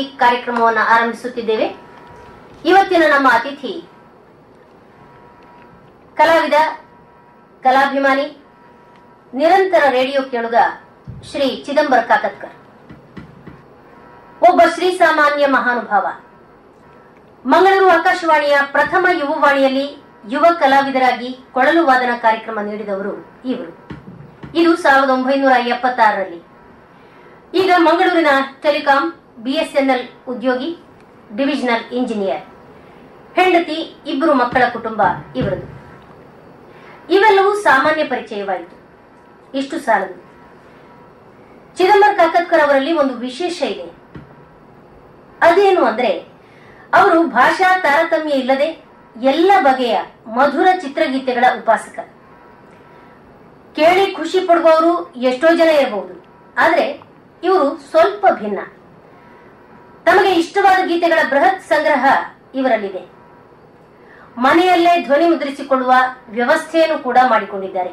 ಅತಿಥಿ ಕಾರ್ಯಕ್ರಮವನ್ನು ಆರಂಭಿಸುತ್ತಿದ್ದೇವೆ. ಇವತ್ತಿನ ನಮ್ಮ ಅತಿಥಿ ಕಲಾವಿದ, ಕಲಾಭಿಮಾನಿ, ನಿರಂತರ ರೇಡಿಯೋ ಕೇಳುಗ ಶ್ರೀ ಚಿದಂಬರ ಕಾಕತ್ಕರ್ ಒಬ್ಬ ಶ್ರೀ ಸಾಮಾನ್ಯ ಮಹಾನುಭಾವ. ಮಂಗಳೂರು ಆಕಾಶವಾಣಿಯ ಪ್ರಥಮ ಯುವವಾಣಿಯಲ್ಲಿ ಯುವ ಕಲಾವಿದರಾಗಿ ಕೊಳಲು ವಾದನ ಕಾರ್ಯಕ್ರಮ ನೀಡಿದವರು ಇವರು. ಇದು ಸಾವಿರದ ಒಂಬೈನೂರ ಎಪ್ಪತ್ತಾರರಲ್ಲಿ. ಈಗ ಮಂಗಳೂರಿನ ಟೆಲಿಕಾಂ ಬಿಎಸ್ಎನ್ಎಲ್ ಉದ್ಯೋಗಿ ಡಿವಿಷನಲ್ ಇಂಜಿನಿಯರ್ ಹೆಂಡತಿ ಇಬ್ಬರು ಮಕ್ಕಳ ಕುಟುಂಬ ಇವರದು ಇವೆಲ್ಲವೂ ಸಾಮಾನ್ಯ ಪರಿಚಯವಾಯಿತು. ಇಷ್ಟು ಸಾಲದು. ಚಿದಂಬರ್ ಕಾಕತ್ಕರ್ ಅವರಲ್ಲಿ ಒಂದು ವಿಶೇಷ ಇದೆ. ಅದೇನು ಅಂದ್ರೆ, ಅವರು ಭಾಷಾ ತಾರತಮ್ಯ ಇಲ್ಲದೆ ಎಲ್ಲ ಬಗೆಯ ಮಧುರ ಚಿತ್ರಗೀತೆಗಳ ಉಪಾಸಕ. ಕೇಳಿ ಖುಷಿ ಪಡುವವರು ಎಷ್ಟೋ ಜನ ಇರಬಹುದು. ಆದ್ರೆ ಇವರು ಸ್ವಲ್ಪ ಭಿನ್ನ. ತಮಗೆ ಇಷ್ಟವಾದ ಗೀತೆಗಳ ಬೃಹತ್ ಸಂಗ್ರಹ ಇವರಲ್ಲಿದೆ. ಮನೆಯಲ್ಲೇ ಧ್ವನಿ ಮುದ್ರಿಸಿಕೊಳ್ಳುವ ವ್ಯವಸ್ಥೆಯನ್ನು ಕೂಡ ಮಾಡಿಕೊಂಡಿದ್ದಾರೆ.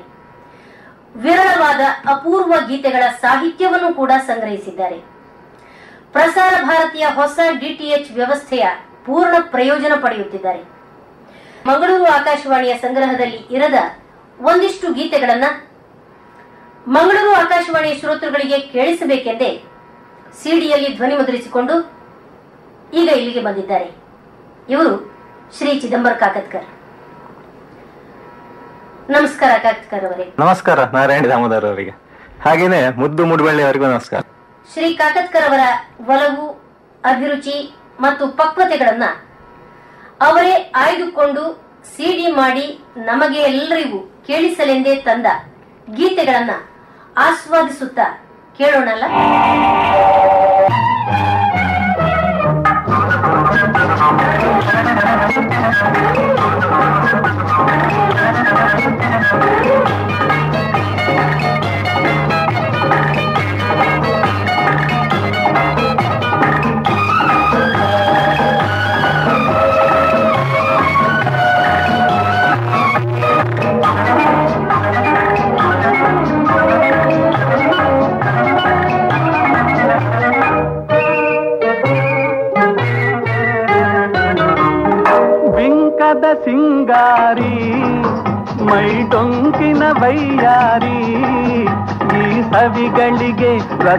ವಿರಳವಾದ ಅಪೂರ್ವ ಗೀತೆಗಳ ಸಾಹಿತ್ಯವನ್ನು ಕೂಡ ಸಂಗ್ರಹಿಸಿದ್ದಾರೆ. ಪ್ರಸಾರ ಭಾರತೀಯ ಹೊಸ ಡಿಟಿಎಚ್ ವ್ಯವಸ್ಥೆಯ ಪೂರ್ಣ ಪ್ರಯೋಜನ ಪಡೆಯುತ್ತಿದ್ದಾರೆ. ಮಂಗಳೂರು ಆಕಾಶವಾಣಿಯ ಸಂಗ್ರಹದಲ್ಲಿ ಇರದ ಒಂದಿಷ್ಟು ಗೀತೆಗಳನ್ನ ಮಂಗಳೂರು ಆಕಾಶವಾಣಿಯ ಶ್ರೋತೃಗಳಿಗೆ ಕೇಳಿಸಬೇಕೆಂದೇ ಸಿಡಿಯಲ್ಲಿ ಧ್ವನಿ ಮುದ್ರಿಸಿಕೊಂಡು ಈಗ ಇಲ್ಲಿಗೆ ಬಂದಿದ್ದಾರೆ. ಇವರು ಶ್ರೀ ಚಿದಂಬರ ಕಾಕತ್ಕರ್. ನಮಸ್ಕಾರ ಕಾಕತ್ಕರ್ ಅವರೇ. ನಮಸ್ಕಾರ ನಾರಾಯಣ ದಾಮೋದರ್ ಅವರಿಗೆ. ಹಾಗೇನೆ ಮುದ್ದು ಮುಡ್ಬಳ್ಳಿ ಅವರಿಗೂ ನಮಸ್ಕಾರ. ಶ್ರೀ ಕಾಕತ್ಕರ್ ಅವರ ಒಲವು ಅಭಿರುಚಿ ಮತ್ತು ಪಕ್ವತೆಗಳನ್ನ ಅವರೇ ಆಯ್ದುಕೊಂಡು ಸಿಡಿ ಮಾಡಿ ನಮಗೆ ಎಲ್ಲರಿಗೂ ಕೇಳಿಸಲೆಂದೇ ತಂದ ಗೀತೆಗಳನ್ನ ಆಸ್ವಾದಿಸುತ್ತಾ ಕೇಳೋಣಲ್ಲ? ಬಿಂಕದ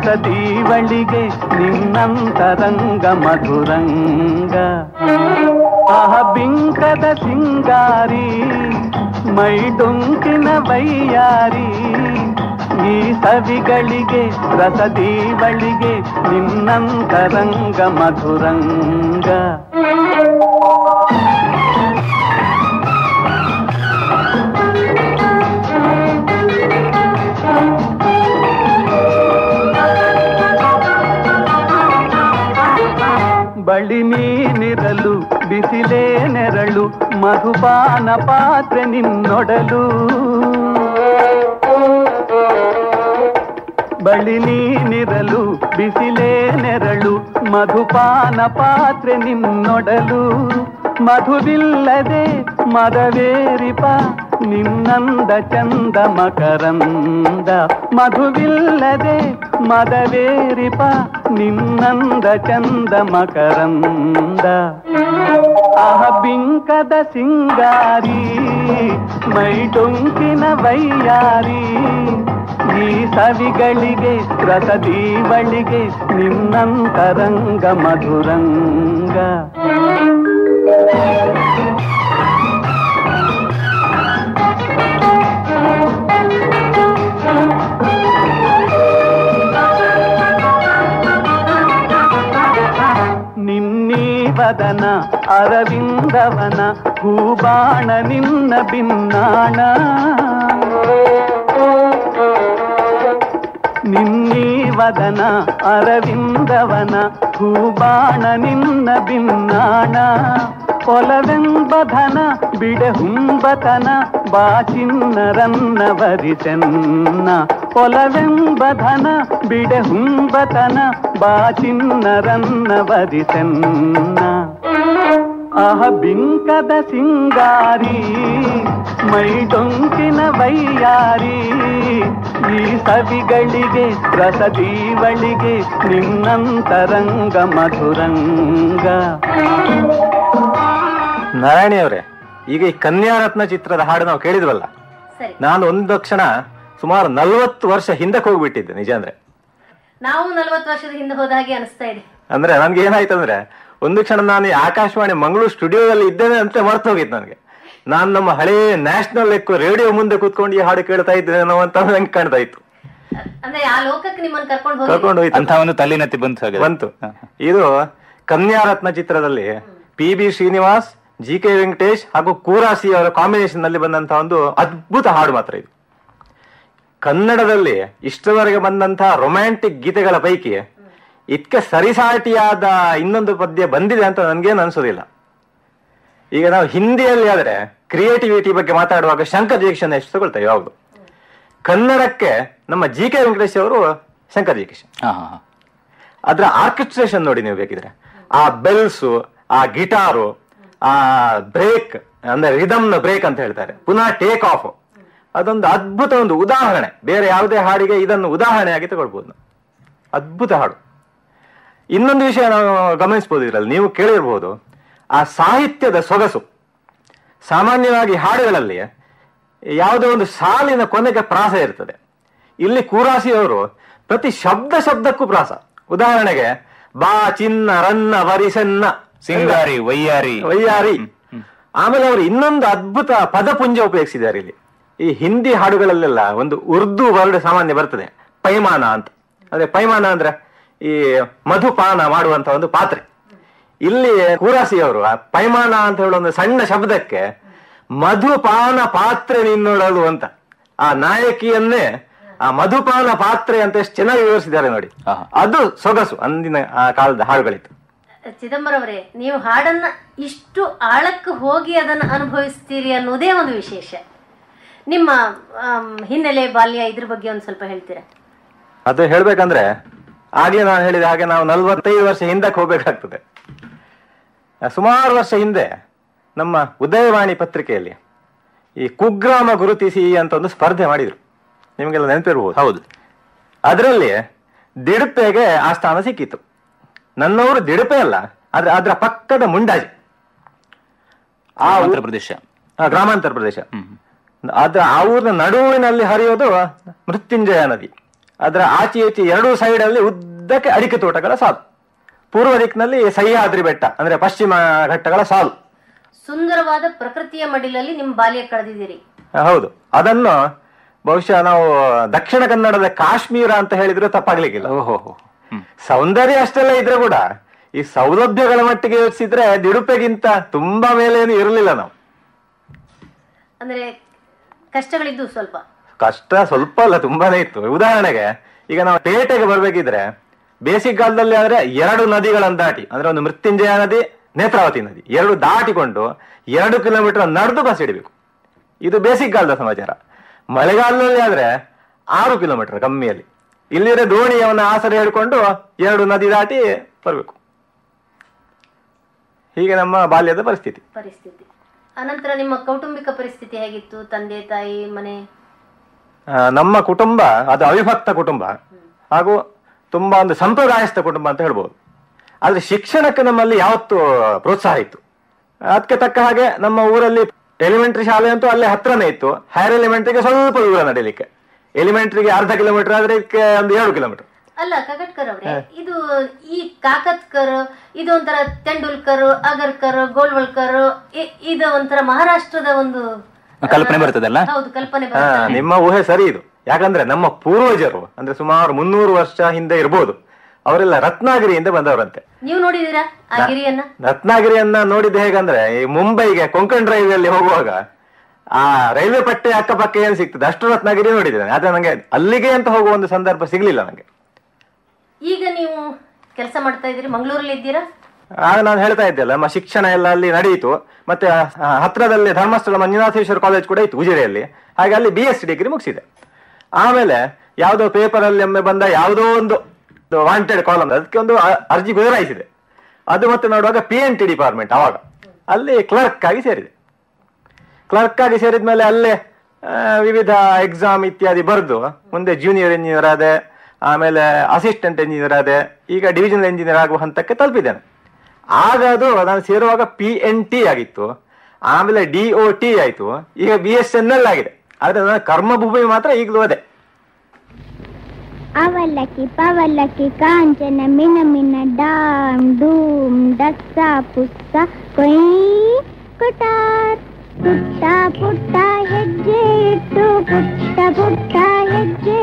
ಸವಿಗಳಿಗೆ ರಸದೀವಳಿಗೆ ನಿನ್ನಂತರಂಗ ಮಧುರಂಗ ಆಹ ಬಿಂಕದ ಸಿಂಗಾರಿ ಮೈ ಡೊಂಕಿನ ವೈಯಾರಿ ಈ ಸವಿಗಳಿಗೆ ರಸದೀವಳಿಗೆ ನಿನ್ನಂತರಂಗ ಮಧುರಂಗ ಬಳಿ ನೀನಿರಲು, ಬಿಸಿಲೇ ನೆರಳು, ಮಧುಪಾನ ಪಾತ್ರೆ ನಿನ್ನೊಡಲು. ಬಳಿ ನೀನಿರಲು, ಬಿಸಿಲೇ ನೆರಳು, ಮಧುಪಾನ ಪಾತ್ರೆ ನಿನ್ನೊಡಲು. ಮಧುವಿಲ್ಲದೆ ಮದವೇರಿಪ ನಿನ್ನಂದ ಚಂದ ಮಕರಂದ ಮಧುವಿಲ್ಲದೆ ಮದವೇರಿಪ ನಿನ್ನಂದ ಚಂದ ಮಕರಂದ ಆಹ ಬಿಂಕದ ಸಿಂಗಾರಿ ಮೈ ಡೊಂಕಿನ ವೈಯಾರಿ ಈ ಸವಿಗಳಿಗೆ ರಸದೀವಳಿಗೆ ನಿನ್ನಂತರಂಗ ಮಧುರಂಗ ವದನ, ಅರವಿಂದವನ ಹೂಬಾಣ ನಿನ್ನ ಭಿನ್ನಾಣ ನಿನ್ನೀವದನ, ಅರವಿಂದವನ ಹೂಬಾಣ ನಿನ್ನ ಭಿನ್ನಾಣ ಒಲವೆಂಬಧನ ಬಿಡೆ ಹುಂಬತನ, ಬಾಚಿನ್ನರನ್ನ ವರಿಸೆನ್ನ. ಒಲವೆಂಬಧನ ಬಿಡೆ ಹುಂಬತನ ಆಹ ಬಿಂಕದ ಸಿಂಗಾರಿ ಮೈ ಡೊಂಕಿನ ವೈಯಾರಿ. ಈ ಸವಿಗಳಿಗೆ ರಸದೀವಳಿಗೆ ನಿನ್ನಂತರಂಗ ಮಧುರಂಗ. ನಾರಾಯಣಿ ಅವರೇ ಈಗ ಈ ಕನ್ಯಾರತ್ನ ಚಿತ್ರದ ಹಾಡು ನಾವು ಕೇಳಿದ್ವಲ್ಲ? ಸರಿ. ನಾನು ಒಂದು ಕ್ಷಣ ಸುಮಾರು ನಲವತ್ತು ವರ್ಷ ಹಿಂದಕ್ಕೆ ಹೋಗ್ಬಿಟ್ಟಿದ್ದೆ ನಿಜ ಅಂದ್ರೆ. ನಾವು ನಲ್ವತ್ತು ವರ್ಷದ ಹಿಂದೆ ಹೋದ ಹಾಗೆ ಅನಿಸ್ತಾ ಇದೆ. ಅಂದ್ರೆ ನನ್ಗೆ ಏನಾಯ್ತು ಅಂದ್ರೆ ಒಂದು ಕ್ಷಣ ನಾನು ಈ ಆಕಾಶವಾಣಿ ಮಂಗಳೂರು ಸ್ಟುಡಿಯೋದಲ್ಲಿ ಇದ್ದೇನೆ ಅಂತ ಮರ್ತು ಹೋಗಿದ್ದು ನನಗೆ. ನಾನು ನಮ್ಮ ಹಳೇ ನ್ಯಾಷನಲ್ ರೇಡಿಯೋ ಮುಂದೆ ಕೂತ್ಕೊಂಡು ಈ ಹಾಡು ಕೇಳ್ತಾ ಇದ್ದೇನೋ ಅಂತ ನಂಗೆ ಕಾಣ್ತಾ ಇತ್ತು. ಅಂದ್ರೆ ಆ ಲೋಕಕ್ಕೆ ನಿಮ್ಮನ್ನು ಕರ್ಕೊಂಡು ಹೋಯ್ತು. ತಲ್ಲಿನತಿ ಬಂತು ಹಾಗೆ ಬಂತು. ಇದು ಕನ್ಯಾರತ್ನ ಚಿತ್ರದಲ್ಲಿ P B Srinivas G K Venkatesh ಹಾಗೂ ಕೂರಾಸಿ ಅವರ ಕಾಂಬಿನೇಷನ್ನಲ್ಲಿ ಬಂದಂತಹ ಒಂದು ಅದ್ಭುತ ಹಾಡು ಮಾತ್ರ ಇದು. ಕನ್ನಡದಲ್ಲಿ ಇಷ್ಟವರೆಗೆ ಬಂದಂತಹ ರೊಮ್ಯಾಂಟಿಕ್ ಗೀತೆಗಳ ಪೈಕಿ ಇದಕ್ಕೆ ಸರಿಸಾಟಿಯಾದ ಇನ್ನೊಂದು ಪದ್ಯ ಬಂದಿದೆ ಅಂತ ನನಗೇನು ಅನಿಸೋದಿಲ್ಲ. ಈಗ ನಾವು ಹಿಂದಿಯಲ್ಲಿ ಆದರೆ ಕ್ರಿಯೇಟಿವಿಟಿ ಬಗ್ಗೆ ಮಾತಾಡುವಾಗ ಶಂಕರ್ ಜಯಕಿಶನ್ ಎಷ್ಟು ತಗೊಳ್ತೇವೆ? ಯಾವುದು? ಕನ್ನಡಕ್ಕೆ ನಮ್ಮ ಜಿ ಕೆ ವೆಂಕಟೇಶ್ ಅವರು ಶಂಕರ್ ಜಯಕಿಶನ್ ಹಾಂ ಹಾಂ ಹಾ. ಅದ್ರ ಆರ್ಕೆಸ್ಟ್ರೇಷನ್ ನೋಡಿ ನೀವು ಬೇಕಿದ್ರೆ. ಆ ಬೆಲ್ಸು ಆ ಗಿಟಾರು ಆ ಬ್ರೇಕ್ ಅಂದ್ರೆ ರಿದಮ್ನ ಬ್ರೇಕ್ ಅಂತ ಹೇಳ್ತಾರೆ. ಪುನಃ ಟೇಕ್ ಆಫ್ ಅದೊಂದು ಅದ್ಭುತ ಒಂದು ಉದಾಹರಣೆ. ಬೇರೆ ಯಾವುದೇ ಹಾಡಿಗೆ ಇದನ್ನು ಉದಾಹರಣೆಯಾಗಿ ತಗೊಳ್ಬಹುದು ನಾವು. ಅದ್ಭುತ ಹಾಡು. ಇನ್ನೊಂದು ವಿಷಯ ನಾವು ಗಮನಿಸಬಹುದು ಇದರಲ್ಲಿ ನೀವು ಕೇಳಿರ್ಬೋದು ಆ ಸಾಹಿತ್ಯದ ಸೊಗಸು. ಸಾಮಾನ್ಯವಾಗಿ ಹಾಡುಗಳಲ್ಲಿ ಯಾವುದೋ ಒಂದು ಸಾಲಿನ ಕೊನೆಗೆ ಪ್ರಾಸ ಇರ್ತದೆ. ಇಲ್ಲಿ ಕೂರಾಸಿಯವರು ಪ್ರತಿ ಶಬ್ದ ಶಬ್ದಕ್ಕೂ ಪ್ರಾಸ. ಉದಾಹರಣೆಗೆ ಬಾ ಚಿನ್ನ ರನ್ನ ವರಿಸನ್ನ. ಸಿಂಗಾರಿ ವೈಯಾರಿ ವೈಯಾರಿ ಆಮೇಲೆ ಅವರು ಇನ್ನೊಂದು ಅದ್ಭುತ ಪದಪುಂಜ ಉಪಯೋಗಿಸಿದ್ದಾರೆ ಇಲ್ಲಿ. ಈ ಹಿಂದಿ ಹಾಡುಗಳಲ್ಲೆಲ್ಲ ಒಂದು ಉರ್ದು ವರ್ಡ್ ಸಾಮಾನ್ಯ ಬರ್ತದೆ. ಪೈಮಾನ ಅಂತ. ಅದೇ ಪೈಮಾನ ಅಂದ್ರೆ ಈ ಮಧುಪಾನ ಮಾಡುವಂತ ಒಂದು ಪಾತ್ರೆ. ಇಲ್ಲಿ ಕೂರಾಸಿಯವರು ಆ ಪೈಮಾನ ಅಂತ ಹೇಳೋ ಒಂದು ಸಣ್ಣ ಶಬ್ದಕ್ಕೆ ಮಧುಪಾನ ಪಾತ್ರೆ ನಿನ್ನೊಳಲು ಅಂತ. ಆ ನಾಯಕಿಯನ್ನೇ ಆ ಮಧುಪಾನ ಪಾತ್ರೆ ಅಂತ ಎಷ್ಟು ಚೆನ್ನಾಗಿ ವಿವರಿಸಿದ್ದಾರೆ ನೋಡಿ. ಆಹಾ. ಅದು ಸೊಗಸು ಅಂದಿನ ಆ ಕಾಲದ ಹಾಡುಗಳಿತ್ತು ಚಿದಂಬರವರೇ ನೀವು ಹಾಡನ್ನ ಇಷ್ಟು ಆಳಕ್ಕೆ ಹೋಗಿ ಅದನ್ನ ಅನುಭವಿಸ್ತೀರಿ ಅನ್ನೋದೇ ಒಂದು ವಿಶೇಷ. ನಿಮ್ಮ ಹಿನ್ನೆಲೆ ಬಾಲ್ಯ ಇದ್ರ ಬಗ್ಗೆ ಒಂದು ಸ್ವಲ್ಪ ಹೇಳ್ತೀರಾ? ಅದು ಹೇಳ್ಬೇಕಂದ್ರೆ ಆಗ್ಲೇ ನಾನು ಹೇಳಿದ ಹಾಗೆ ನಾವು ನಲ್ವತ್ತೈದು ವರ್ಷ ಹಿಂದಕ್ಕೆ ಹೋಗ್ಬೇಕಾಗ್ತದೆ. ಸುಮಾರು ವರ್ಷ ಹಿಂದೆ ನಮ್ಮ ಉದಯವಾಣಿ ಪತ್ರಿಕೆಯಲ್ಲಿ ಈ ಕುಗ್ರಾಮ ಗುರುತಿಸಿ ಅಂತ ಒಂದು ಸ್ಪರ್ಧೆ ಮಾಡಿದ್ರು. ನಿಮಗೆಲ್ಲ ನೆನಪಿರ್ಬೋದು? ಹೌದು. ಅದರಲ್ಲಿ ದಿಡಪೆಗೆ ಆ ಸ್ಥಾನ ಸಿಕ್ಕಿತ್ತು. ನನ್ನವರು ದಿಡಪೆ ಅಲ್ಲ ಆದ್ರೆ ಅದರ ಪಕ್ಕದ ಮುಂಡಾಜಿ. ಆ ಉತ್ತರ ಪ್ರದೇಶ. ಆ, ಗ್ರಾಮಾಂತರ ಪ್ರದೇಶ. ಅದ್ರ ಆ ಊರಿನ ನಡುವಿನಲ್ಲಿ ಹರಿಯೋದು ಮೃತ್ಯುಂಜಯ ನದಿ. ಅದರ ಆಚೆ ಈಚೆ ಎರಡೂ ಸೈಡ್ ಅಲ್ಲಿ ಉದ್ದಕ್ಕೆ ಅಡಿಕೆ ತೋಟಗಳ ಸಾಲು. ಪೂರ್ವ ದಿಕ್ಕಿನಲ್ಲಿ ಸಹ್ಯಾದ್ರಿ ಬೆಟ್ಟ ಅಂದ್ರೆ ಪಶ್ಚಿಮ ಘಟ್ಟಗಳ ಸಾಲು. ಸುಂದರವಾದ ಪ್ರಕೃತಿಯ ಮಡಿಲಲ್ಲಿ ನಿಮ್ಮ ಬಾಲ್ಯ ಕಳೆದಿದ್ದೀರಿ. ಹೌದು. ಅದನ್ನು ಬಹುಶಃ ನಾವು ದಕ್ಷಿಣ ಕನ್ನಡದ ಕಾಶ್ಮೀರ ಅಂತ ಹೇಳಿದ್ರೆ ತಪ್ಪಾಗ್ಲಿಕ್ಕಿಲ್ಲ. ಓಹೋ ಸೌಂದರ್ಯ ಅಷ್ಟೆಲ್ಲ ಇದ್ರೆ ಕೂಡ ಈ ಸೌಲಭ್ಯಗಳ ಮಟ್ಟಿಗೆ ಯೋಚಿಸಿದ್ರೆ ದಿಡುಪೆಗಿಂತ ತುಂಬಾ ಮೇಲೆ ಏನು ಇರಲಿಲ್ಲ ನಾವು. ಅಂದ್ರೆ ಕಷ್ಟಗಳಿದ್ದು ಸ್ವಲ್ಪ. ಕಷ್ಟ ಸ್ವಲ್ಪ ಅಲ್ಲ ತುಂಬಾನೇ ಇತ್ತು. ಉದಾಹರಣೆಗೆ, ಈಗ ನಾವು ಪೇಟೆಗೆ ಬರ್ಬೇಕಿದ್ರೆ ಬೇಸಿಗೆಗಾಲದಲ್ಲಿ ಆದ್ರೆ ಎರಡು ನದಿಗಳನ್ನು ದಾಟಿ, ಅಂದ್ರೆ ಒಂದು ಮೃತ್ಯುಂಜಯ ನದಿ, ನೇತ್ರಾವತಿ ನದಿ, ಎರಡು ದಾಟಿಕೊಂಡು ಎರಡು ಕಿಲೋಮೀಟರ್ ನಡೆದು ಬಸ್ ಹಿಡಿಬೇಕು. ಇದು ಬೇಸಿಗೆಗಾಲದ ಸಮಾಚಾರ. ಮಳೆಗಾಲದಲ್ಲಿ ಆದ್ರೆ ಆರು ಕಿಲೋಮೀಟರ್ ಕಮ್ಮಿಯಲ್ಲಿ. ಇಲ್ಲಿದ್ರೆ ದೋಣಿಯವನ್ನ ಆಸರೆ ಹೇಳ್ಕೊಂಡು ಎರಡು ನದಿ ದಾಟಿ ಬರಬೇಕು. ಹೀಗೆ ನಮ್ಮ ಬಾಲ್ಯದ ಪರಿಸ್ಥಿತಿ. ಪರಿಸ್ಥಿತಿ. ಅನಂತರ ನಿಮ್ಮ ಕೌಟುಂಬಿಕ ಪರಿಸ್ಥಿತಿ ಹೇಗಿತ್ತು? ತಂದೆ, ತಾಯಿ, ಮನೆ? ನಮ್ಮ ಕುಟುಂಬ ಅದು ಅವಿಭಕ್ತ ಕುಟುಂಬ. ಹಾಗೂ ತುಂಬಾ ಒಂದು ಸಂಪ್ರದಾಯಸ್ಥ ಕುಟುಂಬ ಅಂತ ಹೇಳ್ಬೋದು. ಆದ್ರೆ ಶಿಕ್ಷಣಕ್ಕೆ ನಮ್ಮಲ್ಲಿ ಯಾವತ್ತು ಪ್ರೋತ್ಸಾಹ ಇತ್ತು. ಅದಕ್ಕೆ ತಕ್ಕ ಹಾಗೆ ನಮ್ಮ ಊರಲ್ಲಿ ಎಲಿಮೆಂಟ್ರಿ ಶಾಲೆ ಅಂತೂ ಅಲ್ಲೇ ಹತ್ರನೇ ಇತ್ತು. ಹೈಯರ್ ಎಲಿಮೆಂಟ್ರಿಗೆ ಸ್ವಲ್ಪ ದೂರ ನಡೀಲಿಕ್ಕೆ. ಎಲಿಮೆಂಟ್ರಿಗೆ ಅರ್ಧ ಕಿಲೋಮೀಟರ್ ಆದ್ರೆ ಇದಕ್ಕೆ ಒಂದು ಏಳು ಕಿಲೋಮೀಟರ್ ಅಲ್ಲ ಕಗಟ್ಕರ್ ಅವ್ರೆ ಇದು ಈ ಕಾಕತ್ಕರ್ ಇದು ಒಂಥರ ತೆಂಡೂಲ್ಕರ್ ಅಗರ್ಕರ್ ಗೋಲ್ವಲ್ಕರ್ ಇದು ಒಂಥರ ಮಹಾರಾಷ್ಟ್ರದ ಒಂದು ಕಲ್ಪನೆ ಬರ್ತದಲ್ಲ? ನಿಮ್ಮ ಊಹೆ ಸರಿ ಇದು. ಯಾಕಂದ್ರೆ ನಮ್ಮ ಪೂರ್ವಜರು ಅಂದ್ರೆ ಸುಮಾರು ಮುನ್ನೂರು ವರ್ಷ ಹಿಂದೆ ಇರ್ಬೋದು ಅವರೆಲ್ಲ ರತ್ನಾಗಿರಿಯಿಂದ ಬಂದವರಂತೆ. ನೀವು ನೋಡಿದೀರಾ ರತ್ನಾಗಿರಿಯನ್ನ ನೋಡಿದ್ದು ಹೇಗಂದ್ರೆ ಈ ಮುಂಬೈಗೆ ಕೊಂಕಣ್ ರೈಲ್ವೆ ಅಲ್ಲಿ ಹೋಗುವಾಗ ಆ ರೈಲ್ವೆ ಪಟ್ಟೆ ಅಕ್ಕಪಕ್ಕ ಏನ್ ಸಿಗ್ತದೆ? ಅಷ್ಟು ರತ್ನಾಗಿರಿ ನೋಡಿದ್ದೇನೆ. ಆದ್ರೆ ನಂಗೆ ಅಲ್ಲಿಗೆ ಅಂತ ಹೋಗುವ ಒಂದು ಸಂದರ್ಭ ಸಿಗ್ಲಿಲ್ಲ ನಂಗೆ. ಈಗ ನೀವು ಕೆಲಸ ಮಾಡ್ತಾ ಇದ್ದೀರಿ ಮಂಗಳೂರಲ್ಲಿ ಇದ್ದೀರಾ ಆಗ ನಾನು ಹೇಳ್ತಾ ಇದ್ದೆಲ್ಲ ನಮ್ಮ ಶಿಕ್ಷಣ ಎಲ್ಲ ಅಲ್ಲಿ ನಡೆಯಿತು. ಮತ್ತೆ ಹತ್ರದಲ್ಲಿ ಧರ್ಮಸ್ಥಳ ಮಂಜುನಾಥೇಶ್ವರ ಕಾಲೇಜ್ ಕೂಡ ಇತ್ತು ಉಜಿರೆಯಲ್ಲಿ. ಹಾಗೆ ಅಲ್ಲಿ ಬಿ ಎಸ್ ಡಿಗ್ರಿ ಮುಗಿಸಿದೆ. ಆಮೇಲೆ ಯಾವುದೋ ಪೇಪರ್ ಅಲ್ಲಿ ಒಮ್ಮೆ ಬಂದ ಯಾವುದೋ ಒಂದು ವಾಂಟೆಡ್ ಕಾಲಮ್ ಅದಕ್ಕೆ ಒಂದು ಅರ್ಜಿ ಗುಜರಾಯಿಸಿದೆ ಅದು ಮತ್ತೆ ನೋಡುವಾಗ ಪಿ ಎನ್ ಟಿ ಡಿಪಾರ್ಟ್ಮೆಂಟ್ ಅವಾಗ. ಅಲ್ಲಿ ಕ್ಲರ್ಕ್ ಆಗಿ ಸೇರಿದೆ. ಕ್ಲರ್ಕ್ ಆಗಿ ಸೇರಿದ ಮೇಲೆ ಅಲ್ಲೇ ವಿವಿಧ ಎಕ್ಸಾಮ್ ಇತ್ಯಾದಿ ಬರೆದು, ಮುಂದೆ ಜೂನಿಯರ್ ಇಂಜಿನಿಯರ್ ಆದೆ, ಆಮೇಲೆ ಅಸಿಸ್ಟೆಂಟ್ ಇಂಜಿನಿಯರ್ ಆದೆ, ಈಗ ಡಿವಿಷನಲ್ ಇಂಜಿನಿಯರ್ ಆಗುವ ಹಂತಕ್ಕೆ ತಲುಪಿದ್ದೇನೆ. ಆಗ ಅದು ನಾನು ಸೇರುವಾಗ ಪಿ ಎನ್ ಟಿ ಆಗಿತ್ತು. ಆಮೇಲೆ ಡಿ ಒ ಟಿ ಆಯ್ತು. ಈಗ ಬಿ ಎಸ್ ಎನ್ ಎಲ್ ಆಗಿದೆ. ಆದ್ರೆ ನನ್ನ ಕರ್ಮಭೂಮಿ ಮಾತ್ರ ಈಗಲೂ ಅದೇ. ಅವಲಕ್ಕಿ ಪವಲಕ್ಕಿ ಕಾಂಚನ ಮಿನ ಮಿನ ಡಾಮ್ ಡೂಮ್ ಡಸ್ಸ ಪುಸ್ತ ಕೊಯ್ ಕುಟಾರ್ ಪುಟ್ಟ ಪುಟ್ಟ ಹೆಜ್ಜೆ ಇಟ್ಟು ಪುಟ್ಟ ಪುಟ್ಟ ಹೆಜ್ಜೆ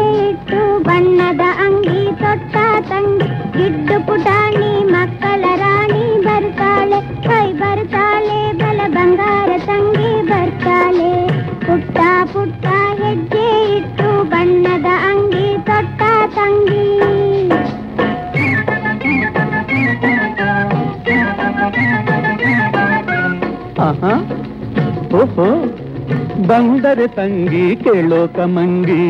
ಬಂದರೆ ತಂಗಿ ಕೇಳೋ ಕಮಂಗಿ.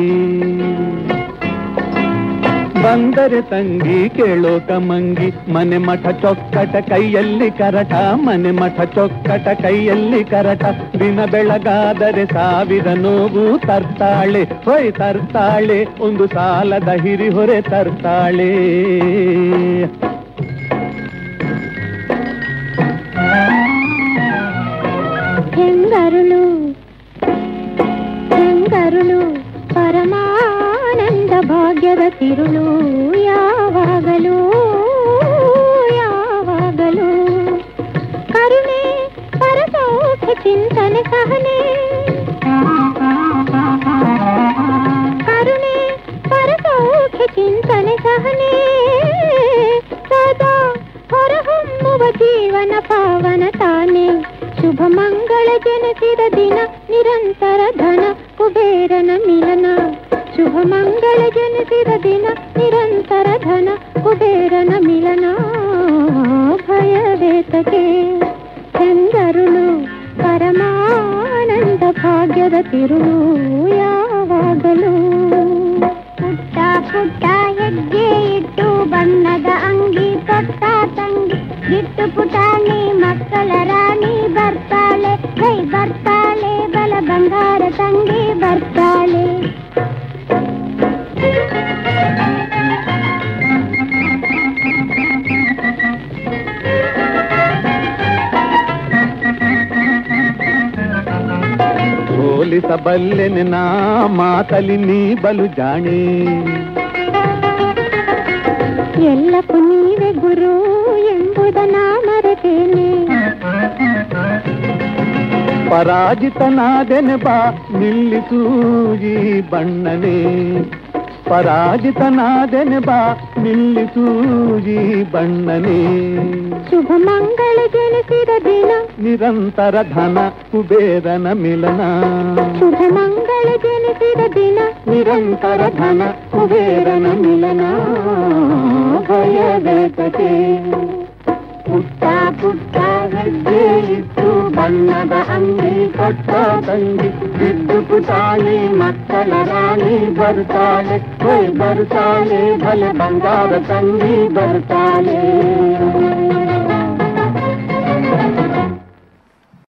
ಬಂದರೆ ತಂಗಿ ಕೇಳೋ ಕಮಂಗಿ, ಮನೆ ಮಠ ಚೊಕ್ಕಟ ಕೈಯಲ್ಲಿ ಕರಟ, ಮನೆ ಮಠ ಚೊಕ್ಕಟ ಕೈಯಲ್ಲಿ ಕರಟ. ದಿನ ಬೆಳಗಾದರೆ ಸಾವಿರ ನೋವು ತರ್ತಾಳೆ, ಹೊಯ್ ತರ್ತಾಳೆ, ಒಂದು ಸಾಲದ ಹಿರಿಹೊರೆ ತರ್ತಾಳೆ. ಹೆಂಗರುಳು? ಹೆಂಗರುಳು ಪರಮಾನಂದ ಭಾಗ್ಯದ ತಿರುಳು ಯಾವಾಗಲೂ ಯಾವಾಗಲೂ ಕರುಣೆ ಪರಸೌಖ್ಯ ಚಿಂತನೆ ಸಹನೆ ಕರುಣೆ ಪರಸೌಖ್ಯ ಚಿಂತನೆ ಸಹನೆ ಸದಾ ಹೊರಹೊಮ್ಮುವ ಜೀವನ ಪಾವನ ತಾನೆ ಶುಭ ಮಂಗಳ ಜನಿಸಿದ ದಿನ, ನಿರಂತರ ಧನ, ಕುಬೇರನ ಮಿಲನ. ಶುಭ ಮಂಗಳ ಜನಿಸಿದ ದಿನ, ನಿರಂತರ ಧನ, ಕುಬೇರನ ಮಿಲನ. ಭಯವೇತಕೆ ಚಂದರುಳು ಪರಮಾನಂದ ಭಾಗ್ಯದ ತಿರುಳು ಯಾವಾಗಲೂ. ಪುಟ್ಟ ಪುಟ್ಟ ಹೆಜ್ಜೆ ಇಟ್ಟು ಬಣ್ಣದ ಹೋಲಿಸಬಲ್ಲೆನೆ ನಾ ಮಾತಲಿ ನೀ ಬಲು ಜಾಣೆ ಎಲ್ಲಕ್ಕೂ ನೀವೇ ಗುರು ಎಂಬುದನ್ನ ಮರೆತೇನೆ ಪರಾಜಿತನಾದೆನೆ ಬಾ ನಿಲ್ಲಿಸು ಈ ಬಣ್ಣನೆ ಪರಾಜಿತನಾದೆನೆ ಬಾ ನಿಲ್ಲಿಸು ಈ ಬಣ್ಣನೆ ಶುಭ ಮಂಗಳ ಜನಿಸಿದ ದಿನ ನಿರಂತರ ಧನ ಕುಬೇರನ ಮಿಲನ ಶುಭ ಮಂಗಳ ಜನಿಸಿದ ದಿನ ನಿರಂತರ ಧನ ಕುಬೇರನ ಮಿಲನ ಭಯವೇತತೆ ಪುಟ್ಟ ಪುಟ್ಟ ಹೆಜ್ಜೆ ಇಟ್ಟು ಬಣ್ಣದ ಅಂಗಿ ಕೊಟ್ಟ ತಂಗಿ ಬಿದ್ದು ಪುಟಾಣಿ ಮಕ್ಕಳ ರಾಣಿ ಬರ್ತಾಳೆ ಹೊಯ್ ಬರ್ತಾಳೆ ಭಲೆ ಬಂಗಾರ ತಂಗಿ ಬರ್ತಾಳೆ